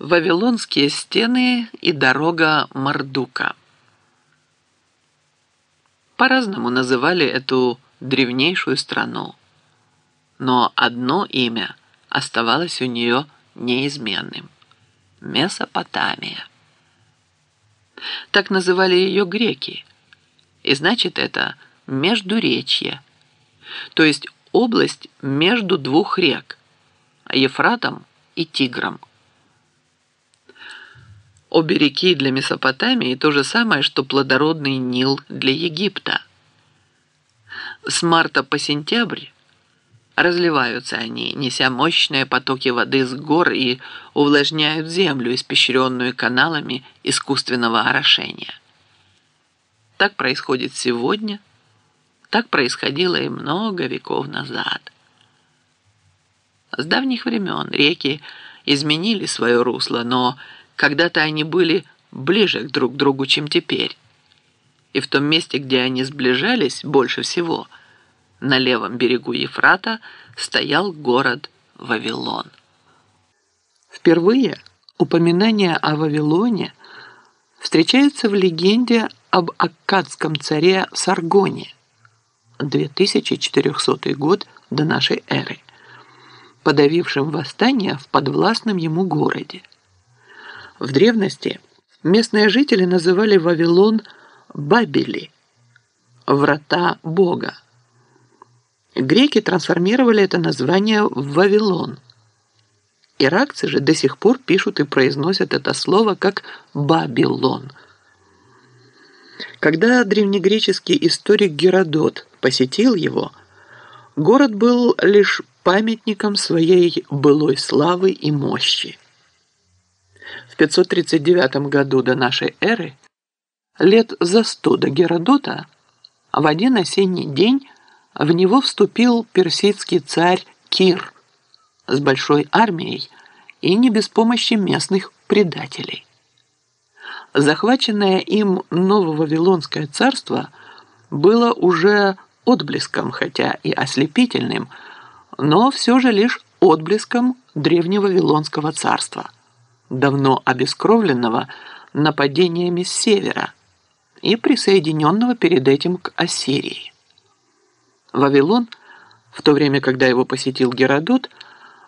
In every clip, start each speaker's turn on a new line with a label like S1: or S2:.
S1: Вавилонские стены и дорога Мардука. По-разному называли эту древнейшую страну, но одно имя оставалось у нее неизменным – Месопотамия. Так называли ее греки, и значит это Междуречье, то есть область между двух рек – Ефратом и Тигром – Обе реки для Месопотамии то же самое, что плодородный Нил для Египта. С марта по сентябрь разливаются они, неся мощные потоки воды с гор и увлажняют землю, испещренную каналами искусственного орошения. Так происходит сегодня, так происходило и много веков назад. С давних времен реки изменили свое русло, но когда-то они были ближе друг к другу, чем теперь. И в том месте, где они сближались больше всего, на левом берегу Ефрата, стоял город Вавилон. Впервые упоминание о Вавилоне встречается в легенде об аккадском царе Саргоне, 2400 год до нашей эры, подавившем восстание в подвластном ему городе. В древности местные жители называли Вавилон Бабели, врата Бога. Греки трансформировали это название в Вавилон. Иракцы же до сих пор пишут и произносят это слово как Бабилон. Когда древнегреческий историк Геродот посетил его, город был лишь памятником своей былой славы и мощи. В 539 году до нашей эры, лет за сто до Геродота, в один осенний день в него вступил персидский царь Кир с большой армией и не без помощи местных предателей. Захваченное им Нововавилонское царство было уже отблеском, хотя и ослепительным, но все же лишь отблеском древнего Вавилонского царства – давно обескровленного нападениями с севера и присоединенного перед этим к Ассирии. Вавилон, в то время, когда его посетил Геродот,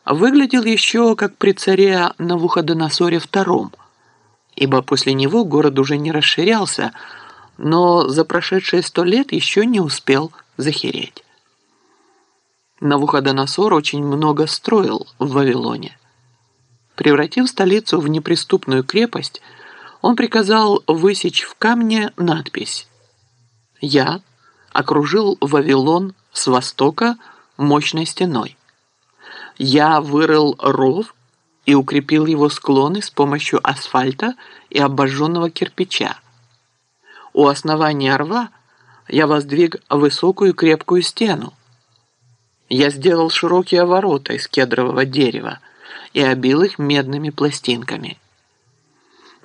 S1: выглядел еще как при царе Навуходоносоре II, ибо после него город уже не расширялся, но за прошедшие сто лет еще не успел захереть. Навуходоносор очень много строил в Вавилоне. Превратив столицу в неприступную крепость, он приказал высечь в камне надпись «Я окружил Вавилон с востока мощной стеной. Я вырыл ров и укрепил его склоны с помощью асфальта и обожженного кирпича. У основания рва я воздвиг высокую крепкую стену. Я сделал широкие ворота из кедрового дерева, и обил их медными пластинками.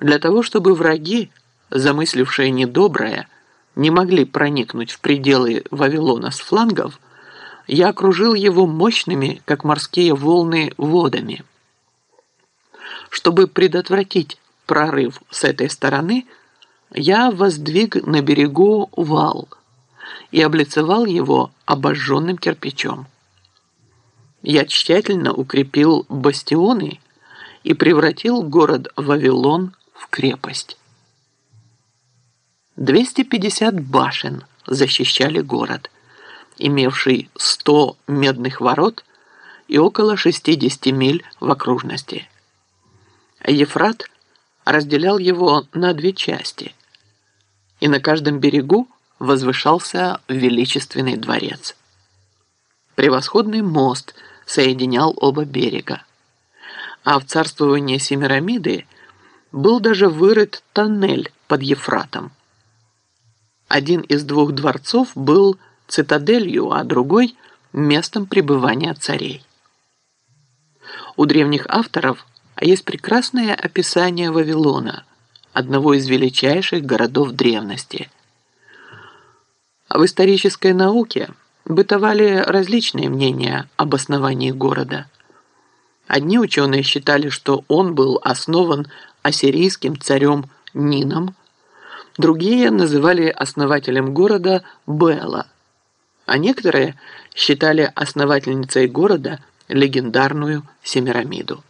S1: Для того, чтобы враги, замыслившие недоброе, не могли проникнуть в пределы Вавилона с флангов, я окружил его мощными, как морские волны, водами. Чтобы предотвратить прорыв с этой стороны, я воздвиг на берегу вал и облицевал его обожженным кирпичом. Я тщательно укрепил бастионы и превратил город Вавилон в крепость. 250 башен защищали город, имевший 100 медных ворот и около 60 миль в окружности. Ефрат разделял его на две части, и на каждом берегу возвышался величественный дворец. Превосходный мост – соединял оба берега. А в царствовании Семирамиды был даже вырыт тоннель под Ефратом. Один из двух дворцов был цитаделью, а другой – местом пребывания царей. У древних авторов есть прекрасное описание Вавилона, одного из величайших городов древности. А в исторической науке – бытовали различные мнения об основании города. Одни ученые считали, что он был основан ассирийским царем Нином, другие называли основателем города Бела, а некоторые считали основательницей города легендарную Семирамиду.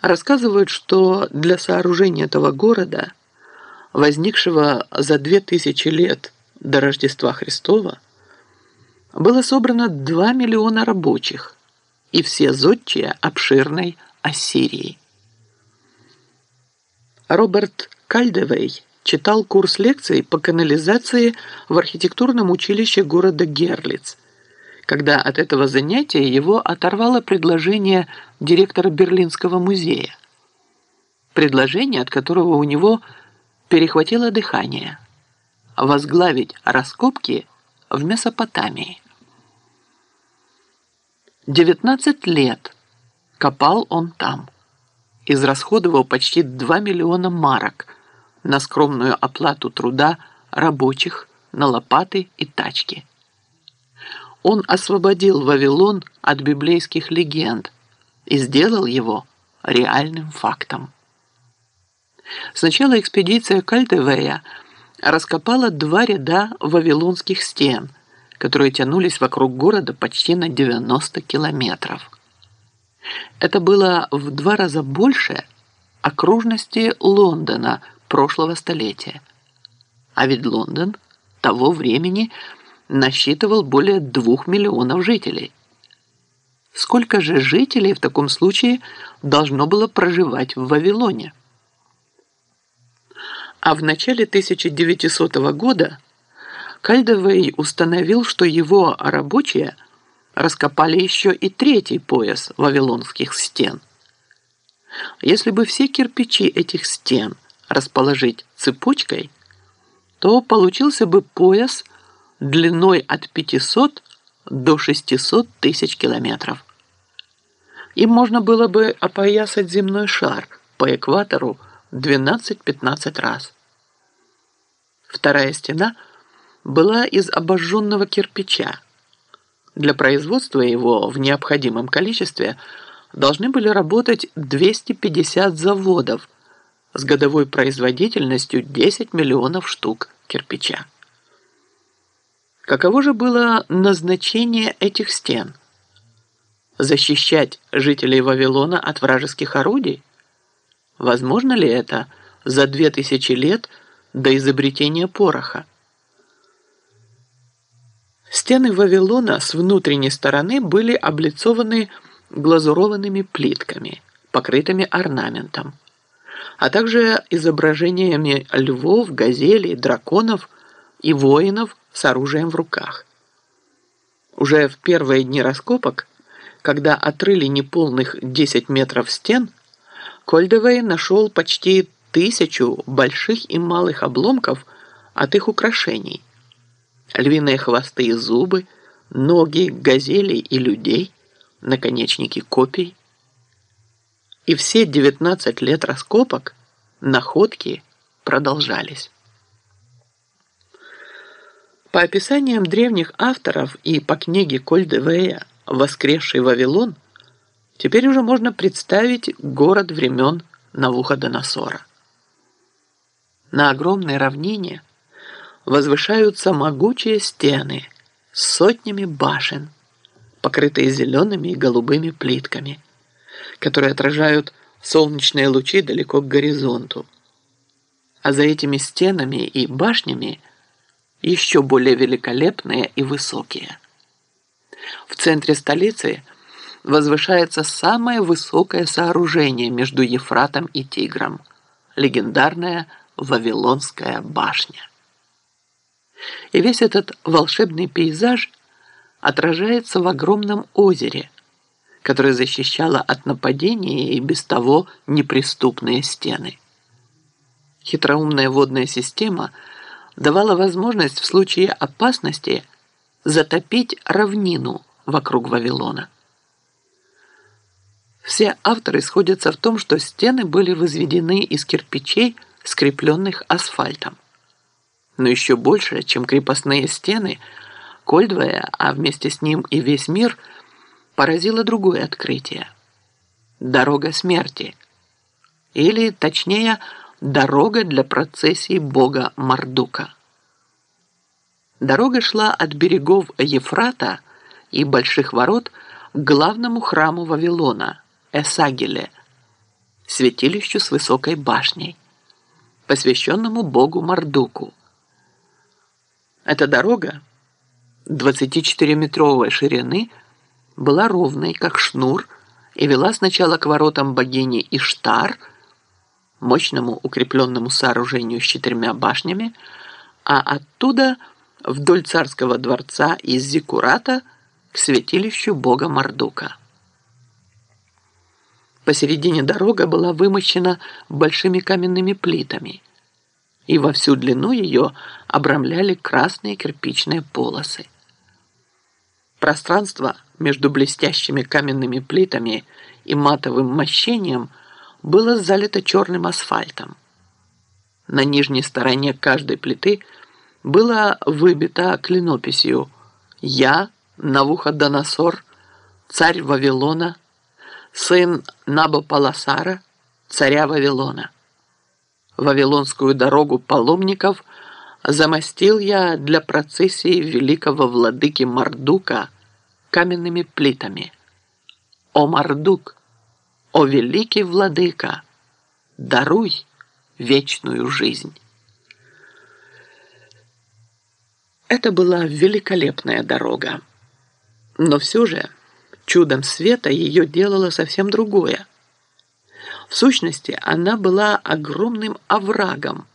S1: Рассказывают, что для сооружения этого города, возникшего за две тысячи лет до Рождества Христова, было собрано 2 миллиона рабочих и все зодчие обширной Ассирии. Роберт Кальдевей читал курс лекций по канализации в архитектурном училище города Герлиц, когда от этого занятия его оторвало предложение директора Берлинского музея. Предложение, от которого у него перехватило дыхание – возглавить раскопки в Месопотамии. 19 лет копал он там, израсходовал почти 2 миллиона марок на скромную оплату труда рабочих, на лопаты и тачки. Он освободил Вавилон от библейских легенд и сделал его реальным фактом. Сначала экспедиция Кальтевея раскопала два ряда вавилонских стен – которые тянулись вокруг города почти на 90 километров. Это было в два раза больше окружности Лондона прошлого столетия. А ведь Лондон того времени насчитывал более двух миллионов жителей. Сколько же жителей в таком случае должно было проживать в Вавилоне? А в начале 1900 года Кальдовей установил, что его рабочие раскопали еще и третий пояс вавилонских стен. Если бы все кирпичи этих стен расположить цепочкой, то получился бы пояс длиной от 500 до 600 тысяч километров. Им можно было бы опоясать земной шар по экватору 12-15 раз. Вторая стена – была из обожженного кирпича. Для производства его в необходимом количестве должны были работать 250 заводов с годовой производительностью 10 миллионов штук кирпича. Каково же было назначение этих стен? Защищать жителей Вавилона от вражеских орудий? Возможно ли это за 2000 лет до изобретения пороха? Стены Вавилона с внутренней стороны были облицованы глазурованными плитками, покрытыми орнаментом, а также изображениями львов, газелей, драконов и воинов с оружием в руках. Уже в первые дни раскопок, когда отрыли неполных 10 метров стен, Кольдевей нашел почти тысячу больших и малых обломков от их украшений – львиные хвосты и зубы, ноги газелей и людей, наконечники копий. И все 19 лет раскопок находки продолжались. По описаниям древних авторов и по книге Кольдевея «Воскресший Вавилон» теперь уже можно представить город времен Навуходоносора. На огромной равнине – возвышаются могучие стены с сотнями башен, покрытые зелеными и голубыми плитками, которые отражают солнечные лучи далеко к горизонту. А за этими стенами и башнями еще более великолепные и высокие. В центре столицы возвышается самое высокое сооружение между Ефратом и Тигром – легендарная Вавилонская башня. И весь этот волшебный пейзаж отражается в огромном озере, которое защищало от нападения и без того неприступные стены. Хитроумная водная система давала возможность в случае опасности затопить равнину вокруг Вавилона. Все авторы сходятся в том, что стены были возведены из кирпичей, скрепленных асфальтом но еще больше, чем крепостные стены, Кольдвая, а вместе с ним и весь мир, поразило другое открытие. Дорога смерти. Или, точнее, дорога для процессии бога Мардука. Дорога шла от берегов Ефрата и Больших ворот к главному храму Вавилона, Эсагиле, святилищу с высокой башней, посвященному богу Мардуку. Эта дорога 24-метровой ширины была ровной, как шнур, и вела сначала к воротам богини Иштар, мощному укрепленному сооружению с четырьмя башнями, а оттуда – вдоль царского дворца из Зикурата к святилищу бога Мардука. Посередине дорога была вымощена большими каменными плитами, и во всю длину ее обрамляли красные кирпичные полосы. Пространство между блестящими каменными плитами и матовым мощением было залито черным асфальтом. На нижней стороне каждой плиты – было выбито клинописью «Я, Навуходоносор, царь Вавилона, сын Набопаласара, царя Вавилона. Вавилонскую дорогу паломников замостил я для процессии великого владыки Мардука каменными плитами. О Мардук, о великий владыка, даруй вечную жизнь». Это была великолепная дорога. Но все же чудом света ее делало совсем другое. В сущности, она была огромным оврагом,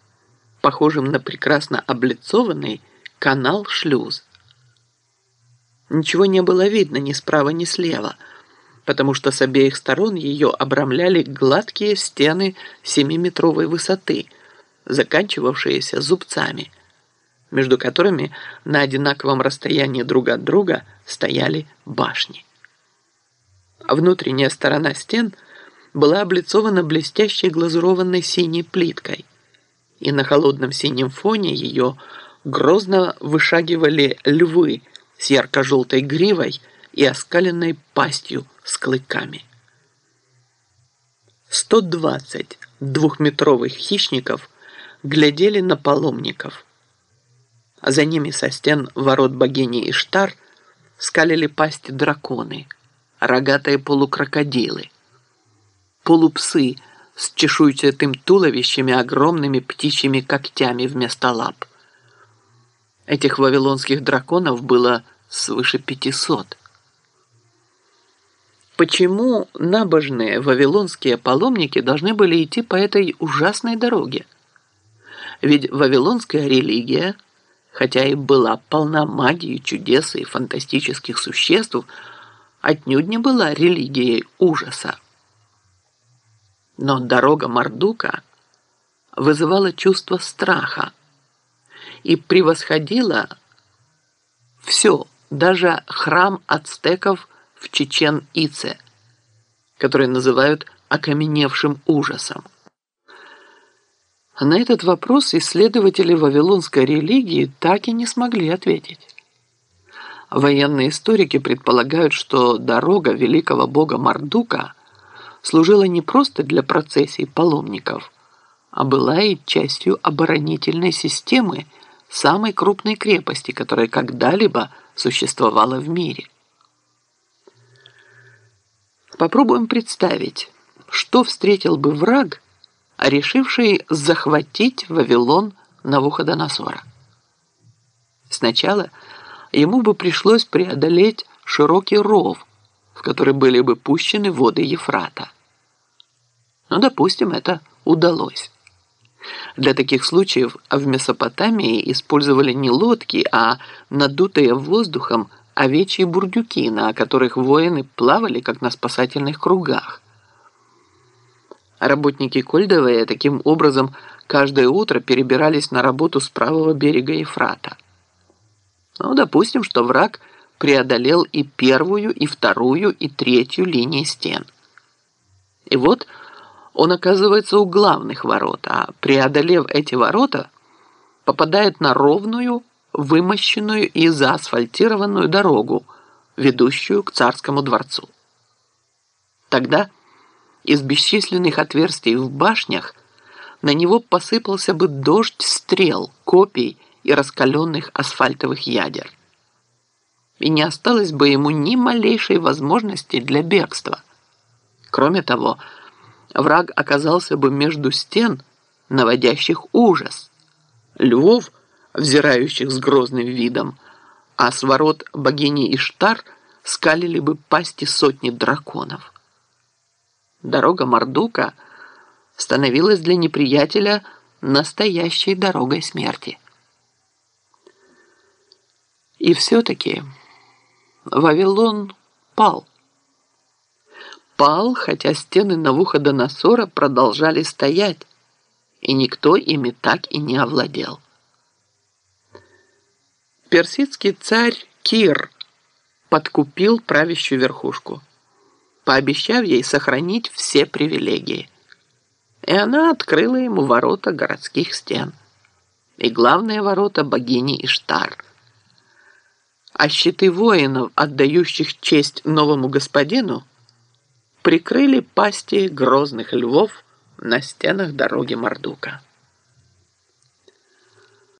S1: похожим на прекрасно облицованный канал-шлюз. Ничего не было видно ни справа, ни слева, потому что с обеих сторон ее обрамляли гладкие стены семиметровой высоты, заканчивавшиеся зубцами – между которыми на одинаковом расстоянии друг от друга стояли башни. Внутренняя сторона стен была облицована блестящей глазурованной синей плиткой, и на холодном синем фоне ее грозно вышагивали львы с ярко-желтой гривой и оскаленной пастью с клыками. 120 двухметровых хищников глядели на паломников – а за ними со стен ворот богини Иштар скалили пасти драконы, рогатые полукрокодилы, полупсы с чешуйчатым туловищами огромными птичьими когтями вместо лап. Этих вавилонских драконов было свыше пятисот. Почему набожные вавилонские паломники должны были идти по этой ужасной дороге? Ведь вавилонская религия – хотя и была полна магии, чудес и фантастических существ, отнюдь не была религией ужаса. Но дорога Мардука вызывала чувство страха и превосходила все, даже храм ацтеков в Чечен-Ице, который называют окаменевшим ужасом. На этот вопрос исследователи вавилонской религии так и не смогли ответить. Военные историки предполагают, что дорога великого бога Мардука служила не просто для процессий паломников, а была и частью оборонительной системы самой крупной крепости, которая когда-либо существовала в мире. Попробуем представить, что встретил бы враг – решивший захватить Вавилон Навуходоносора. Сначала ему бы пришлось преодолеть широкий ров, в который были бы пущены воды Ефрата. Ну, допустим, это удалось. Для таких случаев в Месопотамии использовали не лодки, а надутые воздухом овечьи бурдюки, на которых воины плавали, как на спасательных кругах. Работники Кольдовые таким образом каждое утро перебирались на работу с правого берега Ефрата. Ну, допустим, что враг преодолел и первую, и вторую, и третью линии стен. И вот он оказывается у главных ворот, а преодолев эти ворота, попадает на ровную, вымощенную и заасфальтированную дорогу, ведущую к царскому дворцу. Тогда из бесчисленных отверстий в башнях на него посыпался бы дождь стрел, копий и раскаленных асфальтовых ядер. И не осталось бы ему ни малейшей возможности для бегства. Кроме того, враг оказался бы между стен, наводящих ужас. Львов, взирающих с грозным видом, а с ворот богини Иштар скалили бы пасти сотни драконов. Дорога Мардука становилась для неприятеля настоящей дорогой смерти. И все-таки Вавилон пал. Пал, хотя стены Навуходоносора продолжали стоять, и никто ими так и не овладел. Персидский царь Кир подкупил правящую верхушку, пообещав ей сохранить все привилегии. И она открыла ему ворота городских стен и главные ворота богини Иштар. А щиты воинов, отдающих честь новому господину, прикрыли пасти грозных львов на стенах дороги Мордука.